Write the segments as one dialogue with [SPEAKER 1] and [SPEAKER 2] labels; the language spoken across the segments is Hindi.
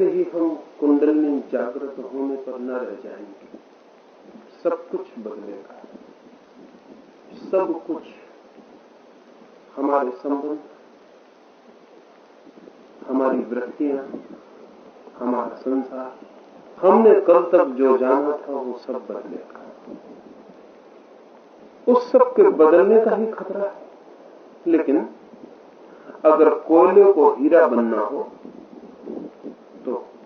[SPEAKER 1] वैसे ही हम कुंडलनी जागृत होने पर न रह जाएँगे। सब कुछ बदलेगा। सब कुछ हमारे संबंध, हमारी वृत्तियाँ, हमारा संसार, हमने कल तक जो जाना था वो सब बदलेगा। उस सब के बदलने का ही खतरा है। लेकिन अगर कोयले को हीरा बनना हो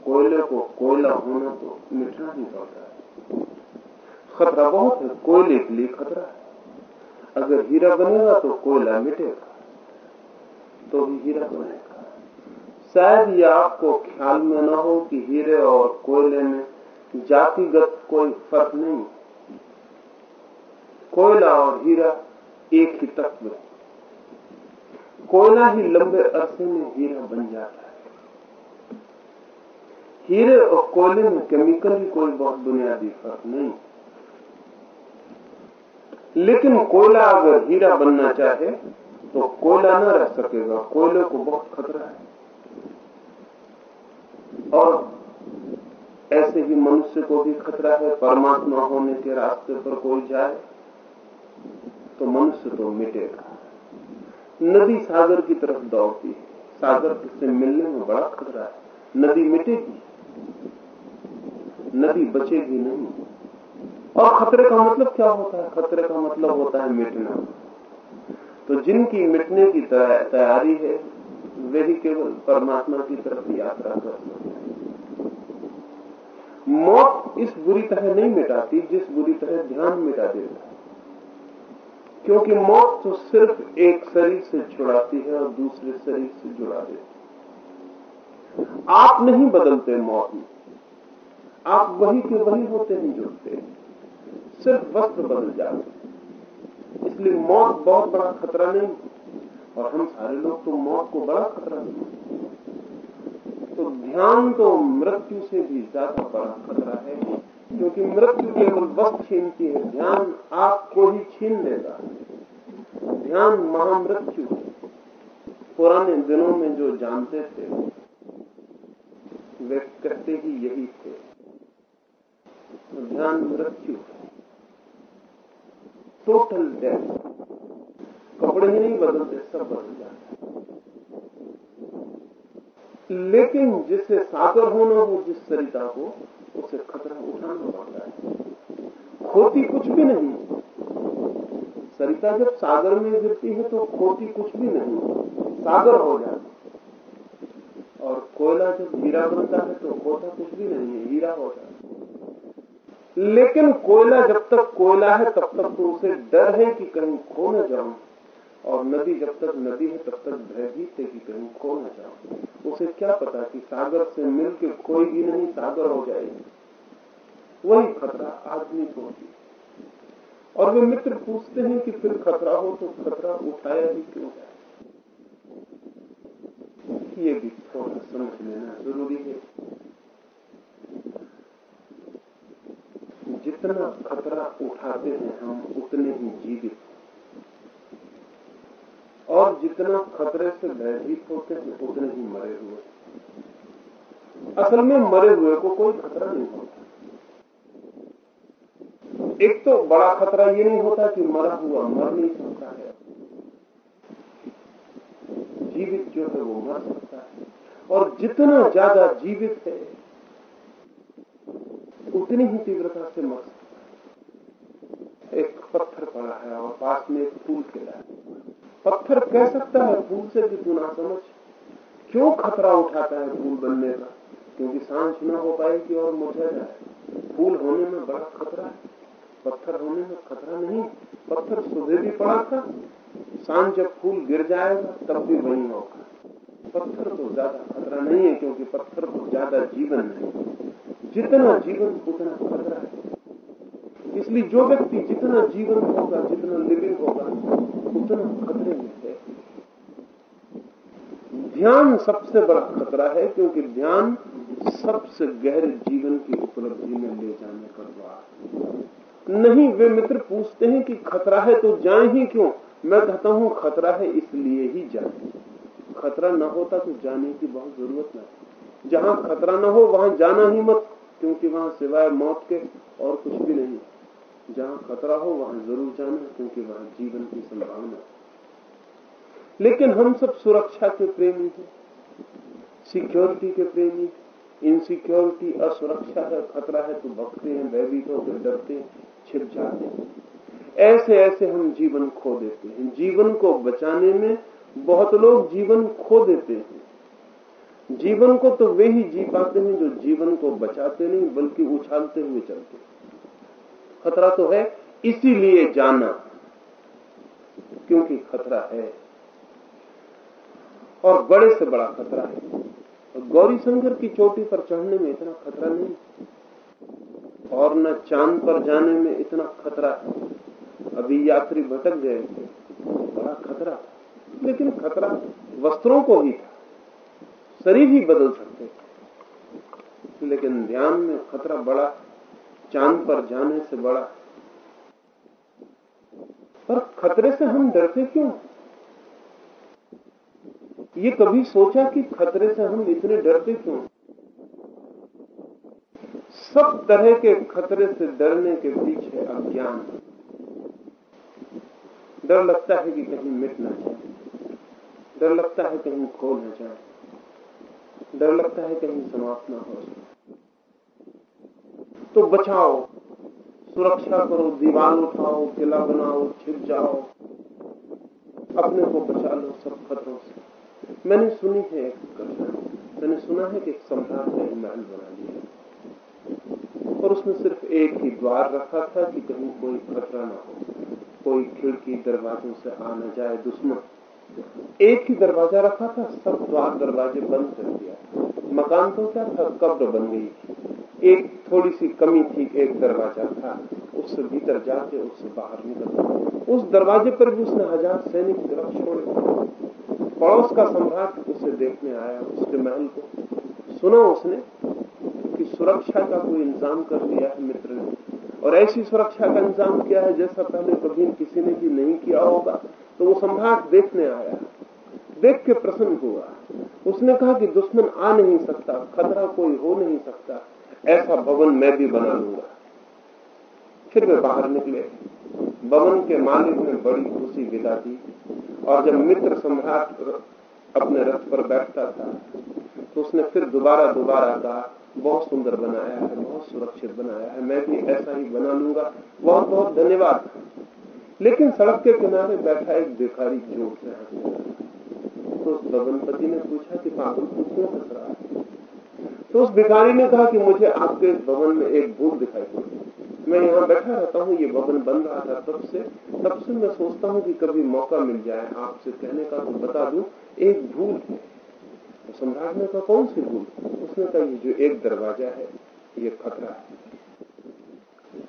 [SPEAKER 1] कोयले को कोयला होना तो मिटना ही पड़ता है। खतरा बहुत है, कोयले के लिए खतरा है। अगर हीरा बनेगा तो कोयला मिटेगा तो भी हीरा बनेगा। शायद ये आपको ख्याल में न हो कि हीरे और कोयले में जातिगत कोई फ़र्क नहीं कोयला और हीरा एक ही तत्व है। कोयला ही लंबे अरसे में हीरा बन जाता है। हीरे और कोयले में केमिकल ही कोई बहुत बुनियादी फ़र्क नहीं। लेकिन कोयला अगर हीरा बनना चाहे तो कोयला न रह सकेगा। कोयले को बहुत खतरा है। और ऐसे ही मनुष्य को भी खतरा है। परमात्मा होने के रास्ते पर कोई जाए तो मनुष्य तो मिटेगा। नदी सागर की तरफ़ दौड़ती है। सागर से मिलने में बड़ा खतरा है। नदी मिटेगी। नदी बचेगी नहीं। और खतरे का मतलब क्या होता है? खतरे का मतलब होता है मिटना। तो जिनकी मिटने की तैयारी है, वे ही केवल परमात्मा की तरफ़ यात्रा कर सकते मौत इस बुरी तरह नहीं मिटाती, जिस बुरी तरह ध्यान मिटा देता क्योंकि मौत तो सिर्फ़ एक शरीर से छुड़ाती है और दूसरे शरीर से जुड़ा देती आप नहीं बदलते मौत में। आप वही के वही होते नहीं जुड़ते। सिर्फ़ वस्त्र बदल जाते इसलिए मौत बहुत बड़ा खतरा नहीं, और हम सारे लोग तो मौत को बड़ा खतरा नहीं। तो ध्यान तो मृत्यु से भी ज़्यादा बड़ा खतरा है, क्योंकि मृत्यु केवल वक्त छीनती है, ध्यान आपको ही छीन लेगा। ध्यान महामृत्यु पुराने दिनों में जो जानते थे, वे कहते ही यही थे। ध्यान मृत्यु। टोटल डेथ कपड़े ही नहीं बदलते, सब बदल जाते। लेकिन जिसे सागर होना हो, जिस सरिता को, उसे खतरा उठाना पड़ता है। खोती कुछ भी नहीं। सरिता जब सागर में गिरती है तो खोती कुछ भी नहीं। सागर हो जाती और कोयला जब हीरा बनता है तो खोता कुछ भी नहीं है, हीरा हो जाता लेकिन कोयला जब तक कोयला है, तब तक तो उसे डर है कि कहीं खो न जाऊँ। और नदी जब तक नदी है, तब तक भयभीत है कि कहीं खो न जाओ उसे क्या पता कि सागर से मिल के कोई भी नहीं सागर हो जाएगी। वही खतरा आदमी को होती और वे मित्र पूछते हैं कि फिर खतरा हो तो खतरा उठाया ही क्यों जाए? ये भी थोड़ा समझ लेना ज़रूरी है। जितना खतरा उठाते हैं हम, उतने ही जीवित और जितना खतरे से भयभीत होते हैं, उतने ही मरे हुए असल में मरे हुए को कोई खतरा नहीं होता। एक तो बड़ा खतरा ये नहीं होता कि मरा हुआ मर नहीं सकता है। जीवित जो है वो मर सकता है। और जितना ज़्यादा जीवित है उतनी ही तीव्रता से है एक पत्थर पड़ा है और पास में एक फूल खिला है। पत्थर कह सकता है फूल से कि तू ना समझ। क्यों खतरा उठाता है फूल बनने का? क्योंकि सांस न हो पाएगी और जाए। फूल होने में बड़ा खतरा है। पत्थर होने में खतरा नहीं। पत्थर सुबह भी पड़ा था। साँझ जब फूल गिर जाएगा, तब भी वही होगा। पत्थर तो ज़्यादा खतरा नहीं है, क्योंकि पत्थर को ज़्यादा जीवन नहीं। जितना जीवन उतना खतरा है इसलिए जो व्यक्ति जितना जीवन होगा, जितना लिविंग होगा, उतना खतरे में है। ध्यान सबसे बड़ा खतरा है, क्योंकि ध्यान सबसे गहरे जीवन की उपलब्धि में ले जाने का द्वार नहीं, वे मित्र पूछते हैं कि खतरा है तो जाए ही क्यों? मैं कहता हूँ, खतरा है इसलिए ही जाए। खतरा न होता तो जाने की बहुत ज़रूरत नहीं। जहाँ खतरा न हो, वहाँ जाना ही मत। क्योंकि वहाँ सिवाय मौत के और कुछ भी नहीं। जहाँ खतरा हो, वहाँ ज़रूर जाना क्योंकि वहाँ जीवन की संभावना लेकिन हम सब सुरक्षा के प्रेमी हैं। सिक्योरिटी के प्रेमी इनसिक्योरिटी असुरक्षा है, खतरा है तो भगते हैं, भयभीत होकर डरते छिप जाते हैं। ऐसे ऐसे हम जीवन खो देते हैं। जीवन को बचाने में बहुत लोग जीवन खो देते हैं। जीवन को तो वे ही जी पाते हैं जो जीवन को बचाते नहीं, बल्कि उछालते हुए चलते खतरा तो है, इसीलिए जाना, क्योंकि खतरा है। और बड़े से बड़ा खतरा है। गौरी शंकर की चोटी पर चढ़ने में इतना खतरा नहीं। और न चाँद पर जाने में इतना खतरा है। अभी यात्री भटक गए थे बड़ा खतरा। लेकिन खतरा वस्त्रों को ही था। शरीर ही बदल सकते लेकिन ध्यान में खतरा बड़ा, चाँद पर जाने से बड़ा। पर खतरे से हम डरते क्यों? ये कभी सोचा कि खतरे से हम इतने डरते क्यों? सब तरह के खतरे से डरने के पीछे अज्ञान। डर लगता है कि कहीं मिट ना जाए। डर लगता है कहीं खो न जाए। डर लगता है कहीं समाप्त ना हो। तो बचाओ, सुरक्षा करो दीवार उठाओ, किला बनाओ छिप जाओ। अपने को बचा लो सब खतरों से। मैंने सुनी है एक मैंने सुना है कि एक सम्राट ने महल बना लिया। और उसमें सिर्फ़ एक ही द्वार रखा था कि कहीं कोई खतरा ना हो। कोई खिड़की दरवाजों से आ जाए, दुश्मन। एक ही दरवाज़ा रखा था, सब द्वार दरवाजे बंद कर दिया। मकान तो क्या था, कब्र बन गई थी। एक थोड़ी सी कमी थी, एक दरवाज़ा था। उससे भीतर जाके उससे बाहर निकल। उस दरवाजे पर भी उसने हज़ार सैनिक तरफ़ छोड़े पड़ोस का सम्राट उसे देखने आया, उसके महल को। सुना उसने कि सुरक्षा का कोई इंतज़ाम कर लिया है मित्र ने। और ऐसी सुरक्षा का इंतज़ाम किया है जैसा पहले कभी किसी ने भी नहीं किया होगा। तो वो सम्राट देखने आया। देख के प्रसन्न हुआ। उसने कहा कि दुश्मन आ नहीं सकता, खतरा कोई हो नहीं सकता। ऐसा भवन मैं भी बना लूँगा। फिर वे बाहर निकले। भवन के मालिक ने बड़ी खुशी विदा दी और जब मित्र सम्राट अपने रथ पर बैठता था तो उसने फिर दोबारा दोबारा कहा, बहुत सुंदर बनाया है, बहुत सुरक्षित बनाया है, मैं भी ऐसा ही बना लूँगा। बहुत बहुत धन्यवाद। लेकिन सड़क के किनारे बैठा एक भिखारी ज़ोर से तो उस भवनपति ने पूछा कि पागल तू क्यों हंस रहा है? तो उस भिखारी ने कहा कि मुझे आपके इस भवन में एक भूत दिखाई पड़ी। मैं यहाँ बैठा रहता हूँ, ये भवन बन रहा था तब से। तब से मैं सोचता हूँ कि कभी मौका मिल जाए आपसे कहने का तो बता दू, एक भूल है। तो सम्राट ने कहा, कौन सी भूल उसने कहा, ये जो एक दरवाज़ा है, ये खतरा है।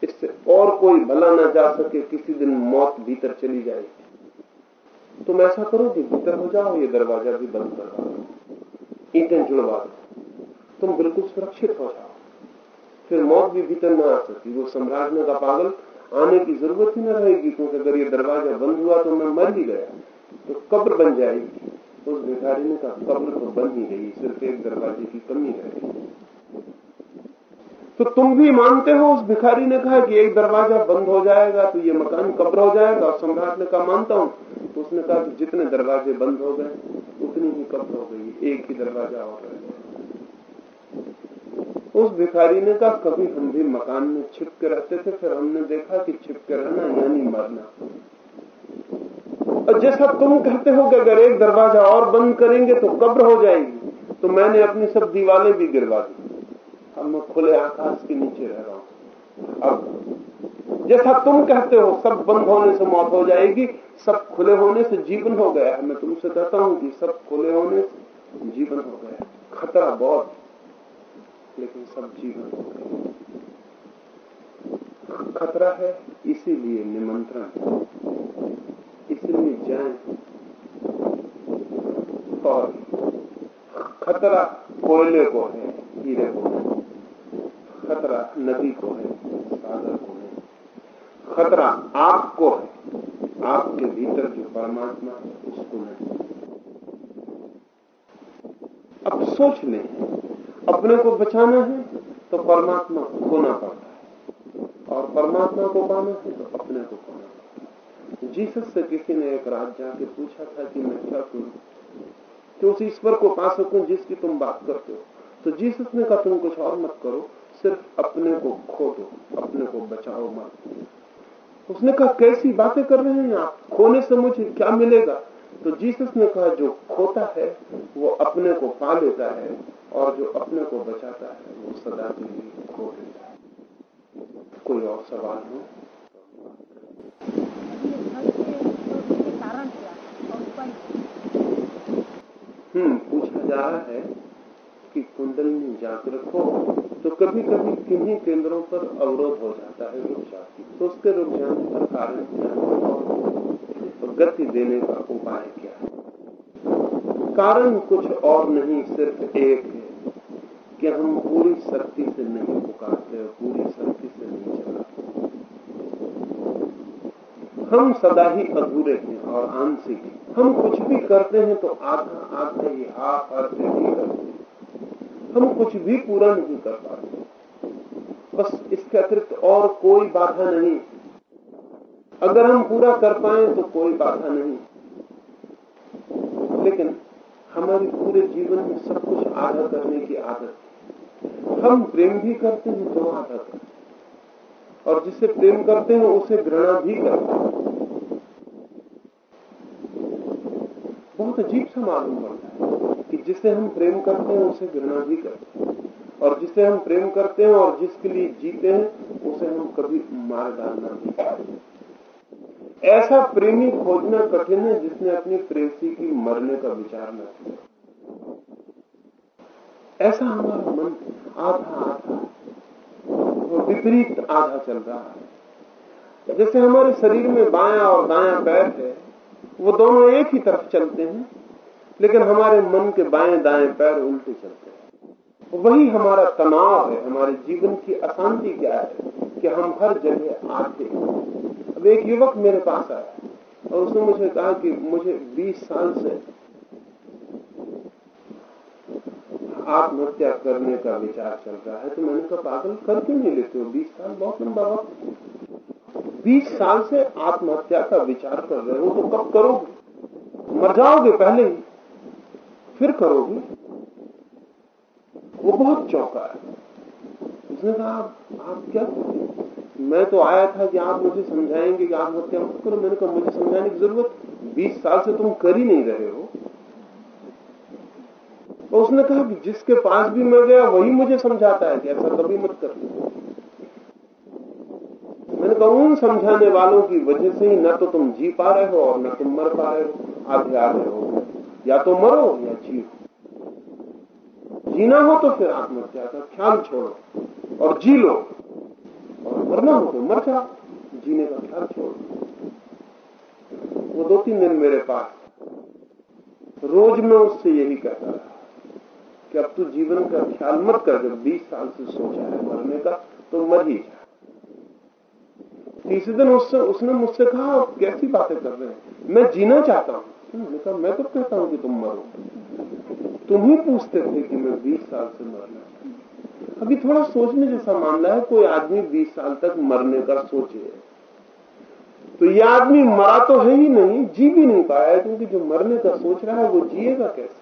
[SPEAKER 1] इससे और कोई भला ना जा सके, किसी दिन मौत भीतर चली जाएगी तुम ऐसा करो कि भीतर हो जाओ, ये दरवाज़ा भी बंद करवा दो। ईटें जुड़वा दो। तुम बिल्कुल सुरक्षित हो जाओ। फिर मौत भी भीतर न आ सकती वो सम्राट का पागल, आने की ज़रूरत ही न रहेगी, क्योंकि अगर ये दरवाज़ा बंद हुआ तो मैं मर ही गया। तो कब्र बन जाएगी। उस भिखारी ने कहा कब्र तो बन ही गई, सिर्फ़ एक दरवाजे की कमी रह तो तुम भी मानते हो उस भिखारी ने कहा कि एक दरवाज़ा बंद हो जाएगा तो ये मकान कब्र हो जाएगा, और सम्राट ने कहा, मानता हूँ। तो उसने कहा कि जितने दरवाजे बंद हो गए, उतनी ही कब्र हो गई, एक ही दरवाज़ा और गया उस भिखारी ने कहा, कभी हम भी मकान में छिप के रहते थे, फिर हमने देखा कि छिप के रहना यानी मरना। और जैसा तुम कहते हो कि अगर एक दरवाज़ा और बंद करेंगे तो कब्र हो जाएगी। तो मैंने अपनी सब दीवारें भी गिरवा दी। अब मैं खुले आकाश के नीचे रह रहा हूँ। अब, जैसा तुम कहते हो, सब बंद होने से मौत हो जाएगी, सब खुले होने से जीवन हो गया मैं तुमसे कहता हूँ कि सब खुले होने से जीवन हो गया खतरा बहुत, लेकिन सब जीवन हो गया खतरा है, इसीलिए निमंत्रण इसलिए जाए और खतरा कोयले को है, हीरे को है। खतरा नदी को है, सागर को है। खतरा आपको है, आपके भीतर जो परमात्मा है, उसको नहीं अब सोच लें, अपने को बचाना है तो परमात्मा खोना पड़ता है। और परमात्मा को पाना है तो अपने को पाना पड़ता है। जीसस से किसी ने एक रात जाके पूछा था कि मैं क्या करूँ? कि उस ईश्वर को पा सकूँ जिसकी तुम बात करते हो? तो जीसस ने कहा, तुम कुछ और मत करो। सिर्फ़ अपने को खो दो अपने को बचाओ मत। उसने कहा, कैसी बातें कर रहे हैं आप? खोने से मुझे क्या मिलेगा? तो जीसस ने कहा, जो खोता है, वो अपने को पा लेता है और जो अपने को बचाता है, वो सदा के लिए खो देता है। कोई और सवाल हो? हम्म पूछा जा रहा है कि कुंडली जागृत हो तो कभी कभी किन्हीं केंद्रों पर अवरोध हो जाता है जाती। तो उसके रुक जाने का कारण क्या है? तो गति देने का उपाय क्या है? कारण कुछ और नहीं, सिर्फ़ एक है कि हम पूरी शक्ति से नहीं पुकारते पूरी शक्ति से नहीं चलाते। हम सदा ही अधूरे हैं और आंशिक हम कुछ भी करते हैं तो आधा आधा ही हाफ़ अर्थे ही करते हैं हम कुछ भी पूरा नहीं कर पाते बस इसके अतिरिक्त और कोई बाधा नहीं। अगर हम पूरा कर पाए तो कोई बाधा नहीं। लेकिन हमारे पूरे जीवन में सब कुछ आधा करने की आदत हम प्रेम भी करते हैं तो आधा करते और जिसे प्रेम करते हैं, उसे घृणा भी करते हैं। बहुत अजीब सा मालूम पड़ता है। कि जिसे हम प्रेम करते हैं, उसे घृणा भी करते हैं। और जिसे हम प्रेम करते हैं और जिसके लिए जीते हैं, उसे हम कभी मार डालना भी चाहते ऐसा प्रेमी खोजना कठिन है, जिसने अपनी प्रेसी की मरने का विचार न किया। ऐसा हमारा मन आधा आधा वो विपरीत आधा चल रहा है। जैसे हमारे शरीर में बाया और दाया पैर है, वो दोनों एक ही तरफ़ चलते हैं। लेकिन हमारे मन के बाएँ दाएँ पैर उल्टे चलते हैं। वही हमारा तनाव है, हमारे जीवन की अशांति क्या है कि हम हर जगह आते हैं। अब एक युवक मेरे पास आया और उसने मुझे कहा कि मुझे 20 साल से आत्महत्या करने का विचार चल रहा है तो मैंने कहा, पागल, कर क्यों नहीं लेते हो? 20 साल बहुत लंबा वक्त 20 साल से आत्महत्या का विचार कर रहे हो तो कब करोगे? मर जाओगे पहले ही। फिर करोगे। वो बहुत चौंका है। उसने कहा, आप क्या मैं तो आया था कि आप मुझे समझाएँगे कि आत्महत्या मत करो। मैंने कहा, मुझे समझाने की ज़रूरत 20 साल से तुम कर ही नहीं रहे हो। और उसने कहा कि जिसके पास भी मैं गया, वही मुझे समझाता है कि ऐसा कभी मत कर। मैंने कहा, उन समझाने वालों की वजह से ही न तो तुम जी पा रहे हो और न तुम मर पा रहे हो। आधे रहे हो या तो मरो या जियो जीना हो तो फिर आत्महत्या का ख्याल छोड़ो और जी लो। और मरना हो तो मर जाओ जीने का ख्याल छोड़ो। वो दो तीन दिन मेरे पास रोज मैं उससे यही कहता रहा, कि अब तू जीवन का ख्याल मत कर, जब 20 साल से सोचा है, मरने का तो मर ही जा। तीसरे दिन उससे, उसने मुझसे कहा कैसी बातें कर रहे हैं? मैं जीना चाहता हूँ। मैंने कहा, मैं तो कहता हूँ कि तुम मरो। तुम ही पूछते थे कि मैं 20 साल से मरना अभी थोड़ा सोचने जैसा मामला है, कोई आदमी 20 साल तक मरने का सोचे। तो ये आदमी मरा तो है ही नहीं, जी भी नहीं पाया क्योंकि जो मरने का सोच रहा है, वो जिएगा कैसे?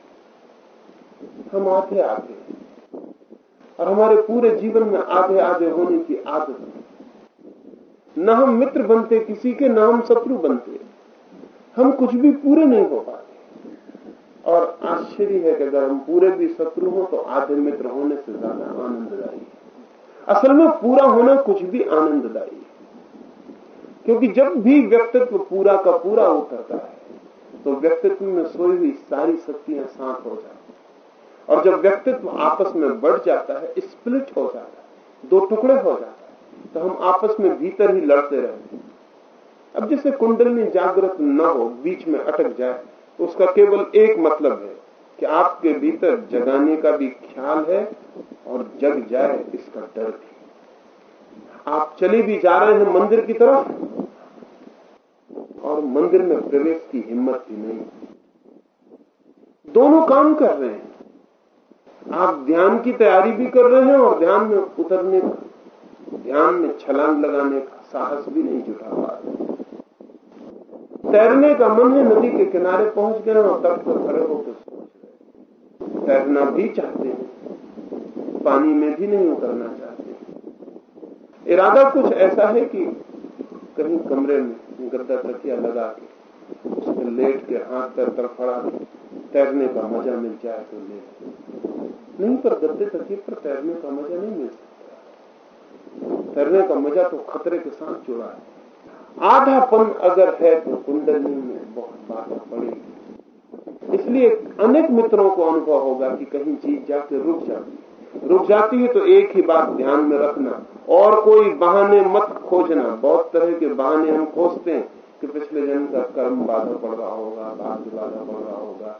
[SPEAKER 1] हम आधे आधे और हमारे पूरे जीवन में आधे आधे होने की आदत न हम मित्र बनते किसी के, न हम शत्रु बनते। हम कुछ भी पूरे नहीं हो पाते। और आश्चर्य है कि अगर हम पूरे भी शत्रु हो तो आधे मित्र होने से ज़्यादा आनंददायी है। असल में पूरा होना कुछ भी आनंददायी है। क्योंकि जब भी व्यक्तित्व पूरा का पूरा उतरता है तो व्यक्तित्व में सोई हुई सारी शक्तियाँ साथ हो जाती और जब व्यक्तित्व आपस में बढ़ जाता है, स्प्लिट हो जाता है, दो टुकड़े हो जाता है तो हम आपस में भीतर ही लड़ते रहते हैं। अब जैसे कुंडली जागृत न हो, बीच में अटक जाए तो उसका केवल एक मतलब है कि आपके भीतर जगाने का भी ख्याल है और जग जाए, इसका डर भी। आप चले भी जा रहे हैं मंदिर की तरफ़, और मंदिर में प्रवेश की हिम्मत भी नहीं। दोनों काम कर रहे हैं। आप ध्यान की तैयारी भी कर रहे हैं और ध्यान में उतरने का, ध्यान में छलांग लगाने का साहस भी नहीं जुटा पा रहे तैरने का मन है नदी के किनारे पहुँच गए और तट पर खड़े होकर सोच रहे तैरना भी चाहते हैं, पानी में भी नहीं उतरना चाहते इरादा कुछ ऐसा है कि कहीं कमरे में गद्दा तकिया लगा के, उसमें लेट के हाथ पैर तरफड़ा तैरने का मज़ा मिल जाए तो ले नहीं, पर गद्दे तकिए पर तैरने का मज़ा नहीं मिल सकता। तैरने का मज़ा तो खतरे के साथ जुड़ा है आधापन अगर है तो कुंडली में बहुत बाधा पड़ेगी। इसलिए अनेक मित्रों को अनुभव होगा कि कहीं चीज़ जाके रुक जाती है। रुक जाती है तो एक ही बात ध्यान में रखना, और कोई बहाने मत खोजना। बहुत तरह के बहाने हम खोजते हैं कि पिछले जन्म का कर्म बाधा पड़ रहा होगा बाधा पड़ रहा होगा,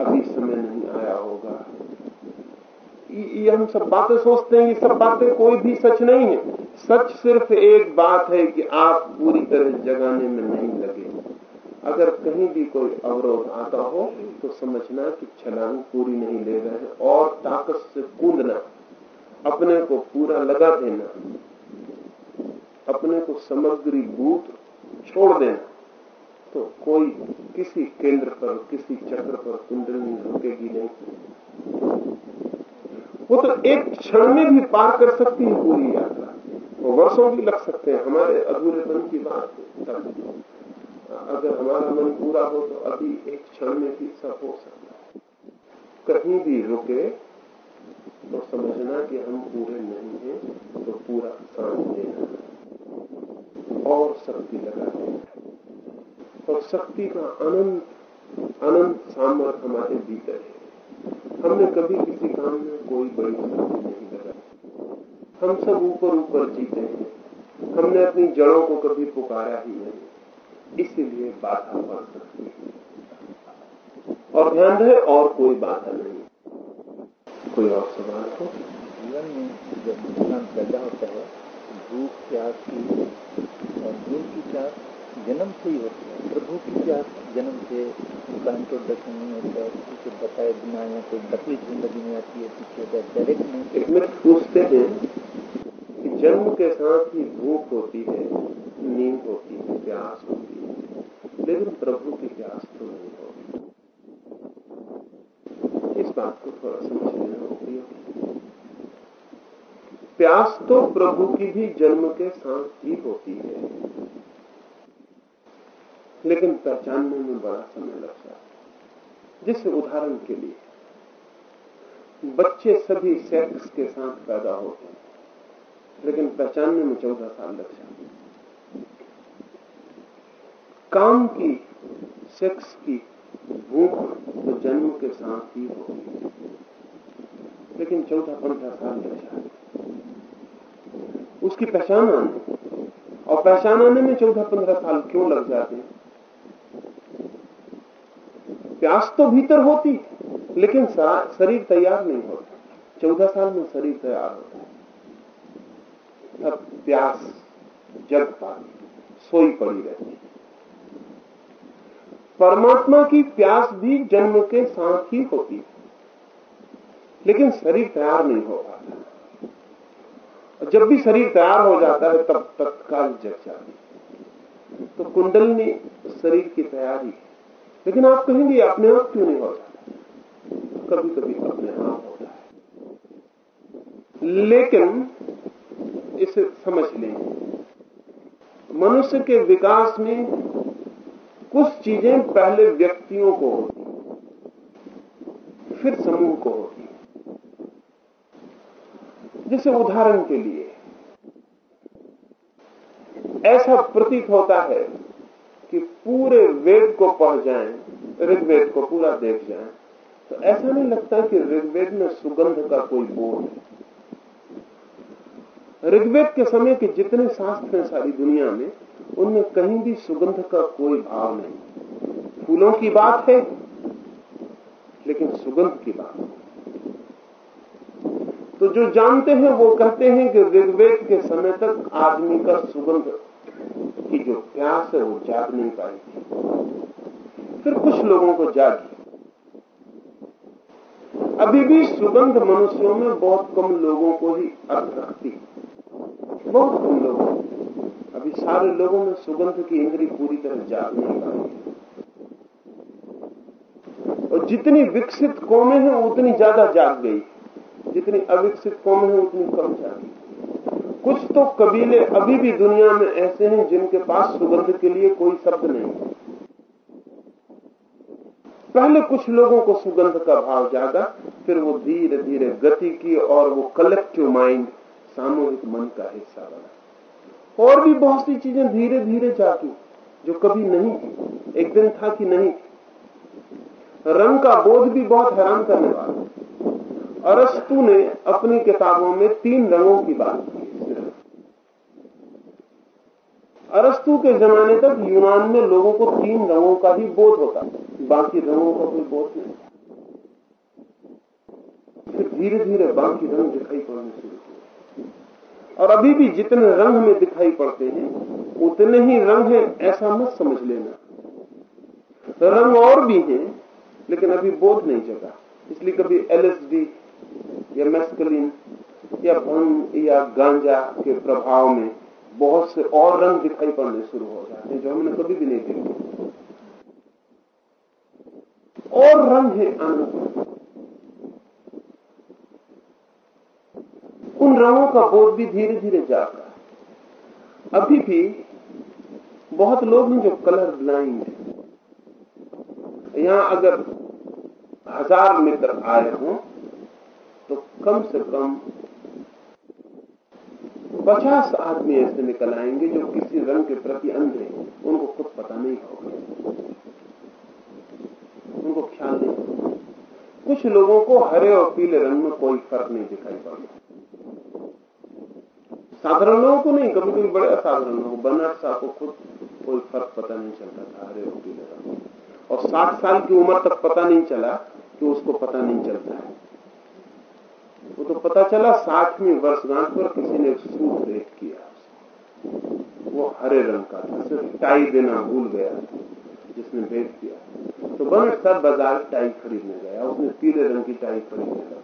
[SPEAKER 1] अभी समय नहीं आया होगा। ये हम सब बातें सोचते हैं, ये सब बातें कोई भी सच नहीं है। सच सिर्फ़ एक बात है कि आप पूरी तरह जगाने में नहीं लगे। अगर कहीं भी कोई अवरोध आता हो तो समझना कि छलांग पूरी नहीं ले रहे हैं और ताकत से कूदना, अपने को पूरा लगा देना, अपने को समग्री भूत छोड़ देना तो कोई किसी केंद्र पर, किसी चक्र पर कुंडली रुकेगी नहीं। वो तो एक क्षण में भी पार कर सकती है पूरी यात्रा। वो वर्षों भी लग सकते हैं। हमारे अधूरेपन की बात अगर हमारा मन पूरा हो तो अभी एक क्षण में भी सब हो सकता है। कहीं भी रुके तो समझना कि हम पूरे नहीं हैं तो पूरा साथ देना और शक्ति लगा देना और शक्ति का अनंत अनंत सामर्थ्य हमारे भीतर है। हमने कभी किसी काम में कोई बड़ी शक्ति नहीं लगा हम सब ऊपर ऊपर जीते हैं। हमने अपनी जड़ों को कभी पुकारा ही नहीं। इसीलिए बाधा पड़ सकती है। और ध्यान रहे, और कोई बाधा नहीं। कोई और सवाल हो?
[SPEAKER 2] जीवन में जब इंसान पैदा होता है भूख प्यास की और दिल की प्यास जन्म से ही होती है। प्रभु की क्या जन्म से उनका इंट्रोडक्शन नहीं होता है किसी से बताए बिना या कोई तकलीफ़ ज़िंदगी में आती है, पीछे डायरेक्ट नहीं
[SPEAKER 1] मिनट पूछते हैं कि जन्म के साथ ही भूख होती है, नींद होती है, प्यास होती है, लेकिन प्रभु की प्यास तो नहीं होती। इस बात को थोड़ा समझ लेना उपयोगी प्यास तो प्रभु की भी जन्म के साथ ही होती है। लेकिन पहचानने में बड़ा समय लग जाता है। जैसे उदाहरण के लिए, बच्चे सभी सेक्स के साथ पैदा होते हैं, लेकिन पहचानने में चौदह साल लग जाते काम की, सेक्स की भूख तो जन्म के साथ ही होती है, लेकिन चौदह पंद्रह साल लग जाते उसकी पहचान आने, और पहचान आने में चौदह पंद्रह साल क्यों लग जाते हैं? प्यास तो भीतर होती, लेकिन शरीर तैयार नहीं होता। चौदह साल में शरीर तैयार होता तब प्यास, जग पाती सोई पड़ी रहती परमात्मा की प्यास भी जन्म के साथ ही होती लेकिन शरीर तैयार नहीं हो पाता। जब भी शरीर तैयार हो जाता है, तब तत्काल जग जाती तो कुंडल ने शरीर की तैयारी लेकिन आप कहेंगे अपने आप क्यों नहीं होता कभी कभी अपने आप होता है। लेकिन इसे समझ लें, मनुष्य के विकास में कुछ चीज़ें पहले व्यक्तियों को होती फिर समूह को होती जैसे उदाहरण के लिए, ऐसा प्रतीत होता है कि पूरे वेद को पढ़ जाएँ, ऋग्वेद को पूरा देख जाएँ तो ऐसा नहीं लगता कि ऋग्वेद में सुगंध का कोई बोध है। ऋग्वेद के समय के जितने शास्त्र हैं सारी दुनिया में, उनमें कहीं भी सुगंध का कोई भाव नहीं। फूलों की बात है, लेकिन सुगंध की बात तो जो जानते हैं, वो कहते हैं कि ऋग्वेद के समय तक आदमी का सुगंध की जो प्यास है वो जाग नहीं पाई। थी फिर कुछ लोगों को जागी। अभी भी सुगंध मनुष्यों में बहुत कम लोगों को ही अर्थ रखती बहुत कम लोगों अभी सारे लोगों में सुगंध की इंद्री पूरी तरह जाग नहीं पाई। और जितनी विकसित कौमें हैं, उतनी ज़्यादा जाग गई। जितनी अविकसित कौमें हैं, उतनी कम जागी। कुछ तो कबीले अभी भी दुनिया में ऐसे हैं जिनके पास सुगंध के लिए कोई शब्द नहीं। पहले कुछ लोगों को सुगंध का भाव जागा फिर वो धीरे धीरे गति की और वो कलेक्टिव माइंड सामूहिक मन का हिस्सा बना। और भी बहुत सी चीज़ें धीरे धीरे जाती, जो कभी नहीं थी। एक दिन था कि नहीं रंग का बोध भी बहुत हैरान करने वाला। अरस्तु ने अपनी किताबों में तीन रंगों की बात की। अरस्तु के जमाने तक यूनान में लोगों को तीन रंगों का ही बोध होता। बाकी रंगों का कोई बोध नहीं। फिर धीरे धीरे बाकी रंग दिखाई पड़ने शुरू हुए। और अभी भी जितने रंग हमें दिखाई पड़ते हैं, उतने ही रंग हैं, ऐसा मत समझ लेना। रंग और भी हैं, लेकिन अभी बोध नहीं जगा। इसलिए कभी एलएसडी या मेस्कलिन या भंग या गांजा के प्रभाव में बहुत से और रंग दिखाई पड़ने शुरू हो जाते हैं जो हमने कभी भी नहीं देखे। और रंग है आनंद उन रंगों का बोध भी धीरे धीरे रहा है। अभी भी बहुत लोग हैं जो कलर ब्लाइंड है। यहाँ अगर हज़ार मित्र आए हों तो कम से कम पचास आदमी ऐसे निकल आएँगे जो किसी रंग के प्रति अंधे उनको खुद पता नहीं होगा। उनको ख्याल नहीं कुछ लोगों को हरे और पीले रंग में कोई फ़र्क नहीं दिखाई पड़ता। साधारण लोगों को नहीं कभी कभी बड़े असाधारण लोग बर्नार्ड साहब को खुद कोई फ़र्क पता नहीं चलता था, हरे और पीले रंग और साठ साल की उम्र तक पता नहीं चला कि उसको पता नहीं चलता है। तो पता चला साठवीं वर्षगांठ पर किसी ने सूट भेंट किया। वो हरे रंग का था, सिर्फ़ टाई देना भूल गया जिसने भेंट किया। तो बनट साहब बाज़ार टाई खरीदने गया, उसने पीले रंग की टाई खरीदने लगा।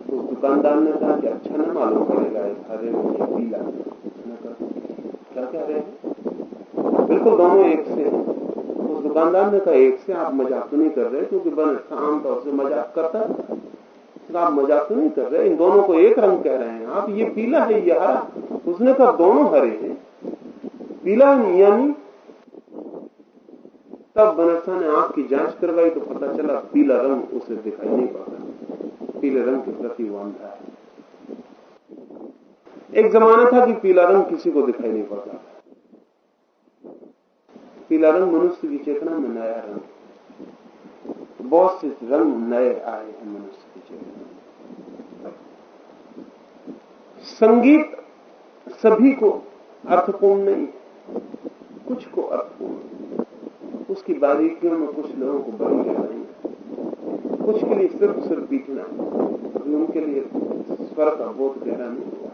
[SPEAKER 1] तो दुकानदार ने कहा कि अच्छा ना मालूम पड़ेगा हरे रंग या पीला उसने कहा, क्या कह रहे बिल्कुल दोनों एक से उस दुकानदार ने कहा, एक से आप मज़ाक तो नहीं कर रहे, क्योंकि बनट आमतौर से मज़ाक करता आप मज़ाक तो नहीं कर रहे इन दोनों को एक रंग कह रहे हैं। आप, ये पीला है ये हरा उसने कहा, दोनों हरे हैं। पीला यानी, तब बनरसा ने आँख की जाँच करवाई तो पता चला, पीला रंग उसे दिखाई नहीं पड़ता पीले रंग के प्रति वो अंधा है। एक जमाना था कि पीला रंग किसी को दिखाई नहीं पड़ता पीला रंग मनुष्य की चेतना में नया रंग बहुत से रंग नए आए हैं मनुष्य संगीत सभी को अर्थपूर्ण नहीं, कुछ को अर्थपूर्ण उसकी बारीकियों में कुछ लोगों को बड़ी गहराई कुछ के लिए सिर्फ़ सिर्फ़ बीतना, अभी उनके लिए स्वर का बोध गहरा नहीं हुआ।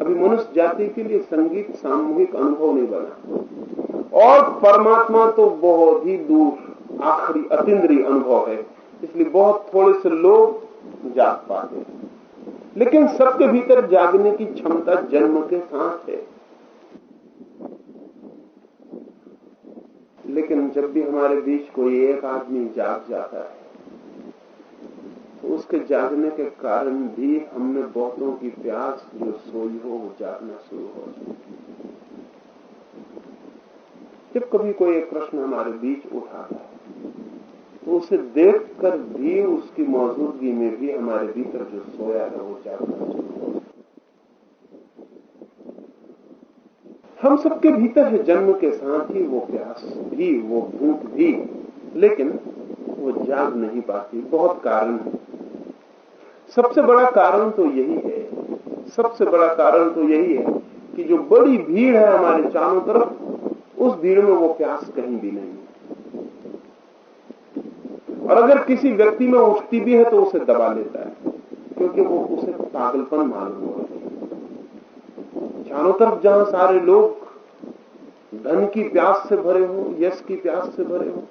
[SPEAKER 1] अभी मनुष्य जाति के लिए संगीत सामूहिक अनुभव नहीं बना। और परमात्मा तो बहुत ही दूर, आखिरी अतिद्रीय अनुभव है। इसलिए बहुत थोड़े से लोग जाग पाते हैं। लेकिन सबके भीतर जागने की क्षमता जन्म के साथ है। लेकिन जब भी हमारे बीच कोई एक आदमी जाग जाता है तो उसके जागने के कारण भी हमने बहुतों की प्यास, जो सोई हो, वो जागना शुरू हो जाती जब कभी कोई एक प्रश्न हमारे बीच उठाता है उसे देखकर भी उसकी मौजूदगी में भी हमारे भीतर जो सोया है, वो जागना हम सबके भीतर है जन्म के साथ ही, वो प्यास भी, वो भूख भी, लेकिन वो जाग नहीं पाती। बहुत कारण है। सबसे बड़ा कारण तो यही है, सबसे बड़ा कारण तो यही है कि जो बड़ी भीड़ है हमारे चारों तरफ़, उस भीड़ में वो प्यास कहीं भी नहीं। और अगर किसी व्यक्ति में उठती भी है तो उसे दबा लेता है, क्योंकि वो उसे पागलपन मालूम हो है। चारों तरफ़ जहाँ सारे लोग धन की प्यास से भरे हो, यश की प्यास से भरे हो,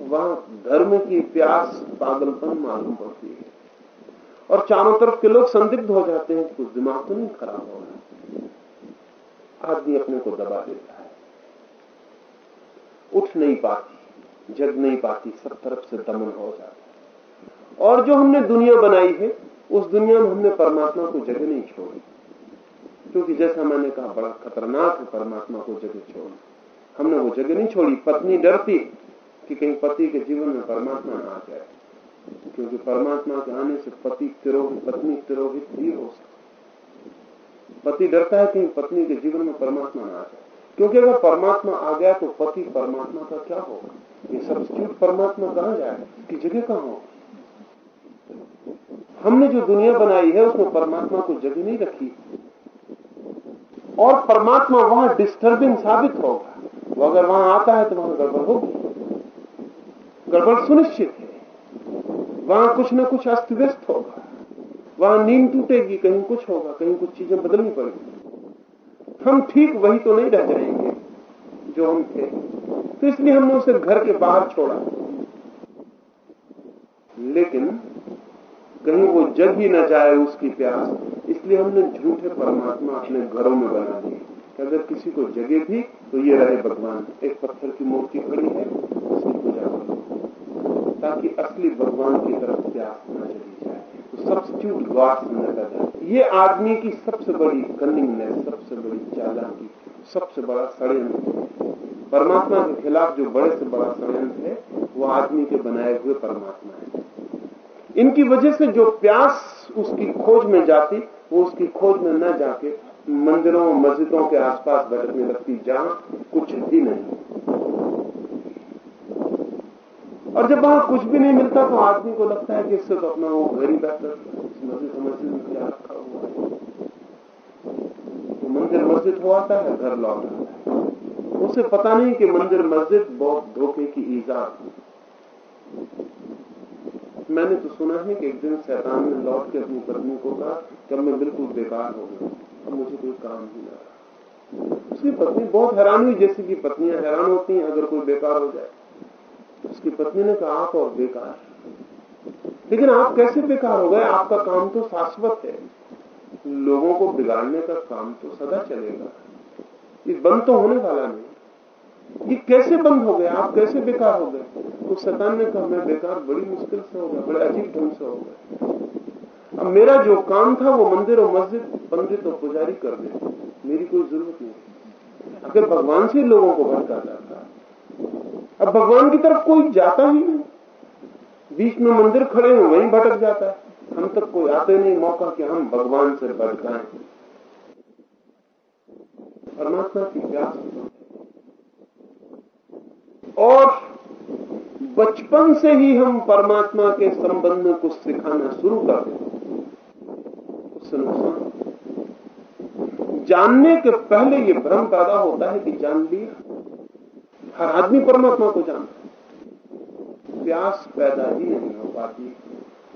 [SPEAKER 1] वहाँ धर्म की प्यास पागलपन मालूम होती है। और चारों तरफ़ के लोग संदिग्ध हो जाते हैं कुछ दिमाग तो नहीं खराब हो रहा आदमी अपने को दबा देता है। उठ नहीं पाती। जग नहीं पाती, सब तरफ़ से दमन हो जाता। और जो हमने दुनिया बनाई है, उस दुनिया में हमने परमात्मा को जगह नहीं छोड़ी। क्योंकि जैसा मैंने कहा, बड़ा खतरनाक है परमात्मा को जगह छोड़ना। हमने वो जगह नहीं छोड़ी। पत्नी डरती कि कहीं पति के जीवन में परमात्मा ना आ जाए। क्योंकि परमात्मा के आने से पति तिरोहित, पत्नी तिरोहित भी हो सकता। पति डरता है कि पत्नी के जीवन में परमात्मा ना आ जाए। क्योंकि अगर परमात्मा आ गया तो पति परमात्मा का क्या होगा? ये सब्सिट्यूट परमात्मा कहा जाए इसकी जगह कहाँ होगी हमने जो दुनिया बनाई है, उसमें परमात्मा को जगह नहीं रखी। और परमात्मा वहाँ डिस्टर्बिंग साबित होगा। वो अगर वहाँ आता है तो वहाँ गड़बड़ होगी। गड़बड़ सुनिश्चित है। वहाँ कुछ ना कुछ अस्त व्यस्त होगा। वहाँ नींद टूटेगी, कहीं कुछ होगा, कहीं कुछ चीज़ें बदलनी पड़ेगी। हम ठीक वही तो नहीं रह जाएँगे, जो हम थे। तो इसलिए हमने उसे घर के बाहर छोड़ा? लेकिन कहीं वो जग ही न जाए उसकी प्यास, इसलिए हमने झूठे परमात्मा अपने घरों में बना दिए। अगर किसी को जगे भी तो ये रहे भगवान। एक पत्थर की मूर्ति खड़ी है, उसकी पूजा करो। ताकि असली भगवान की तरफ़ प्यास न चली जाए तो सब्सिट्यूट गॉड न जाए। ये आदमी की सबसे बड़ी कनिंग कनिंगनेस सबसे बड़ी चालाकी, सबसे बड़ा षड्यंत्र। परमात्मा के खिलाफ जो बड़े से बड़ा षड्यंत्र है, वो आदमी के बनाए हुए परमात्मा है। इनकी वजह से जो प्यास उसकी खोज में जाती, वो उसकी खोज में न जाके मंदिरों, मस्जिदों के आसपास भटकने लगती, जहाँ कुछ भी नहीं। और जब वहाँ कुछ भी नहीं मिलता तो आदमी को लगता है कि इससे तो अपना वो घर ही बेहतर मस्जिद मस्जिद में क्या रखा हुआ है? तो मंदिर, मस्जिद हो आता है, घर लौट उसे पता नहीं कि मंदिर मस्जिद बहुत धोखे की ईजाद मैंने तो सुना है कि एक दिन शैतान ने लौट के अपनी पत्नी को कहा कि मैं बिल्कुल बेकार हो गया, अब मुझे कोई काम नहीं रहा। उसकी पत्नी बहुत हैरान हुई, जैसे कि पत्नियाँ हैरान होती हैं अगर कोई बेकार हो जाए। तो उसकी पत्नी ने कहा, आप और बेकार लेकिन आप कैसे बेकार हो गए? आपका काम तो शाश्वत है। लोगों को बिगाड़ने का काम तो सदा चलेगा। ये बंद तो होने वाला नहीं। ये कैसे बंद हो गया? आप कैसे बेकार हो गए? तो शैतान ने कहा, मैं बेकार, बड़ी मुश्किल से हो गया, बड़े अजीब ढंग से हो गया। अब मेरा जो काम था, वो मंदिर और मस्जिद पंडित और पुजारी कर दे मेरी कोई ज़रूरत नहीं अगर भगवान से लोगों को भटका जाता, अब भगवान की तरफ़ कोई जाता ही नहीं। बीच में मंदिर खड़े हैं, वहीं भटक जाता है। हम तक कोई आते नहीं, मौका कि हम भगवान से भटकाएँ। परमात्मा की प्यास और बचपन से ही हम परमात्मा के संबंध को सिखाना शुरू कर दें जानने के पहले ये भ्रम पैदा होता है कि जान लिया। हर आदमी परमात्मा को जानता प्यास पैदा ही नहीं हो पाती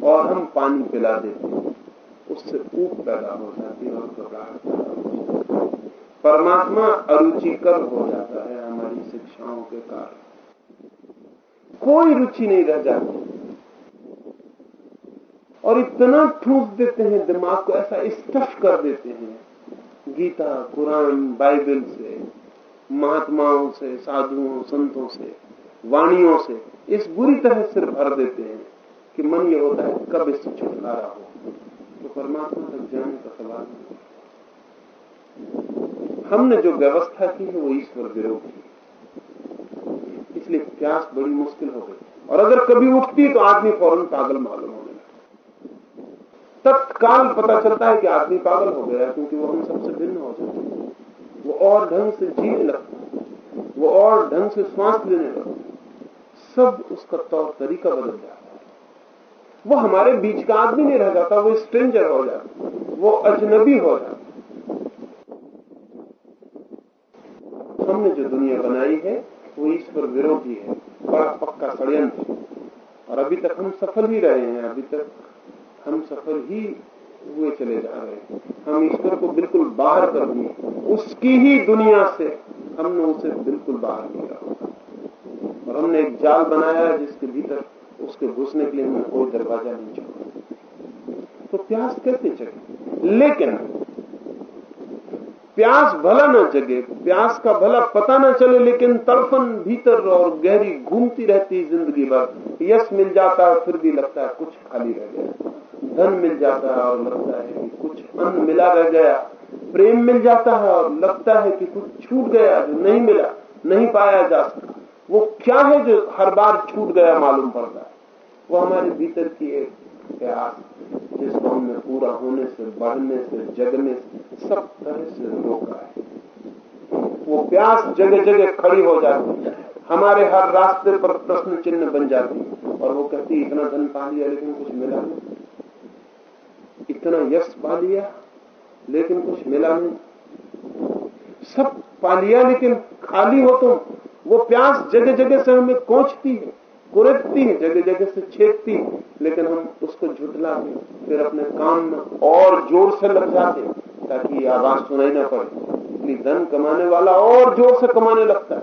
[SPEAKER 1] और हम पानी पिला देते उससे ऊप पैदा हो जाती है और घबराहट पैदा है परमात्मा अरुचिकर हो जाता है हमारी शिक्षाओं के कारण। कोई रुचि नहीं रह जाती। और इतना ठूस देते हैं, दिमाग को ऐसा स्टफ़ कर देते हैं, गीता, कुरान, बाइबल से, महात्माओं से, साधुओं, संतों से, वाणियों से, इस बुरी तरह सिर भर देते हैं कि मन ये होता है, कब इससे छुटकारा हो? तो परमात्मा तक जाने का सवाल नहीं हमने जो व्यवस्था की है वो ईश्वर विरोधी इसलिए प्यास बड़ी मुश्किल हो गई। और अगर कभी उठती तो आदमी फ़ौरन पागल मालूम होने लगता तत्काल पता चलता है कि आदमी पागल हो गया क्योंकि वो हम सबसे भिन्न हो जाता है। वो और ढंग से जीने लगता वो और ढंग से श्वास लेने लगता सब उसका तौर तरीका बदल जाता वो हमारे बीच का आदमी नहीं रह जाता, वो स्ट्रेंजर हो जाता वो अजनबी हो जाता हमने जो दुनिया बनाई है, वो ईश्वर विरोधी है, बड़ा पक्का षड्यंत्र और अभी तक हम सफल ही रहे हैं, अभी तक हम सफल ही हुए चले जा रहे हैं। हम ईश्वर को बिल्कुल बाहर कर दिए उसकी ही दुनिया से हमने उसे बिल्कुल बाहर किया। और हमने एक जाल बनाया है, जिसके भीतर उसके घुसने के लिए हमने कोई दरवाज़ा नहीं छोड़ा। तो प्यास कैसे चले लेकिन प्यास भला न जगे, प्यास का भला पता न चले, लेकिन तड़फन भीतर और गहरी घूमती रहती ज़िंदगी भर। यश मिल जाता है, फिर भी लगता है कुछ खाली रह गया। धन मिल जाता है और लगता है कि कुछ अन्न मिला रह गया। प्रेम मिल जाता है और लगता है कि कुछ छूट गया जो नहीं मिला, नहीं पाया जा सकता वो क्या है जो हर बार छूट गया, मालूम पड़ता है। वो हमारे भीतर की एक प्यास। जिसको हमने पूरा होने से, बढ़ने से, जगने से, सब तरह से रोका है वो प्यास जगह जगह खड़ी हो जाती है। हमारे हर रास्ते पर प्रश्न चिन्ह बन जाती है। और वो कहती इतना धन पा लिया, लेकिन कुछ मिला नहीं। इतना यश पा लिया, लेकिन कुछ मिला नहीं। सब पा लिया, लेकिन खाली हो तो वो प्यास जगह जगह से हमें कोचती है। कुरेदती जगह जगह से छेदती, लेकिन हम उसको झुटला के फिर अपने काम में और ज़ोर से लग जाते ताकि आवाज़ सुनाई ना पड़े। इसलिए धन कमाने वाला और ज़ोर से कमाने लगता है,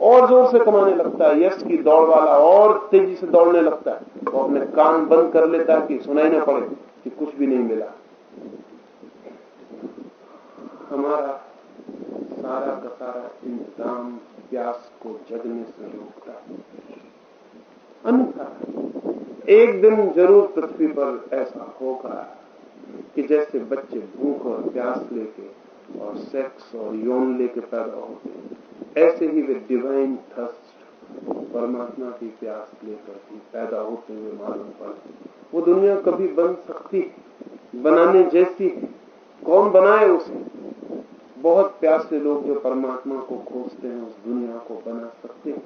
[SPEAKER 1] और ज़ोर से कमाने लगता है, यश की दौड़ वाला और तेज़ी से दौड़ने लगता है। वो अपने कान बंद कर लेता है कि सुनाई ना पड़े, कि कुछ भी नहीं मिला। हमारा सारा का सारा इंतज़ाम प्यास को जगने से रोकता है। अन्यथा एक दिन ज़रूर पृथ्वी पर ऐसा होगा कि जैसे बच्चे भूख और प्यास लेके और सेक्स और यौन लेके पैदा होते ऐसे ही वे डिवाइन थर्स्ट परमात्मा की प्यास लेकर ही पैदा होते हुए मालूम पड़ते वो दुनिया कभी बन सकती बनाने जैसी कौन बनाए उसे? बहुत प्यासे लोग जो परमात्मा को खोजते हैं, उस दुनिया को बना सकते हैं।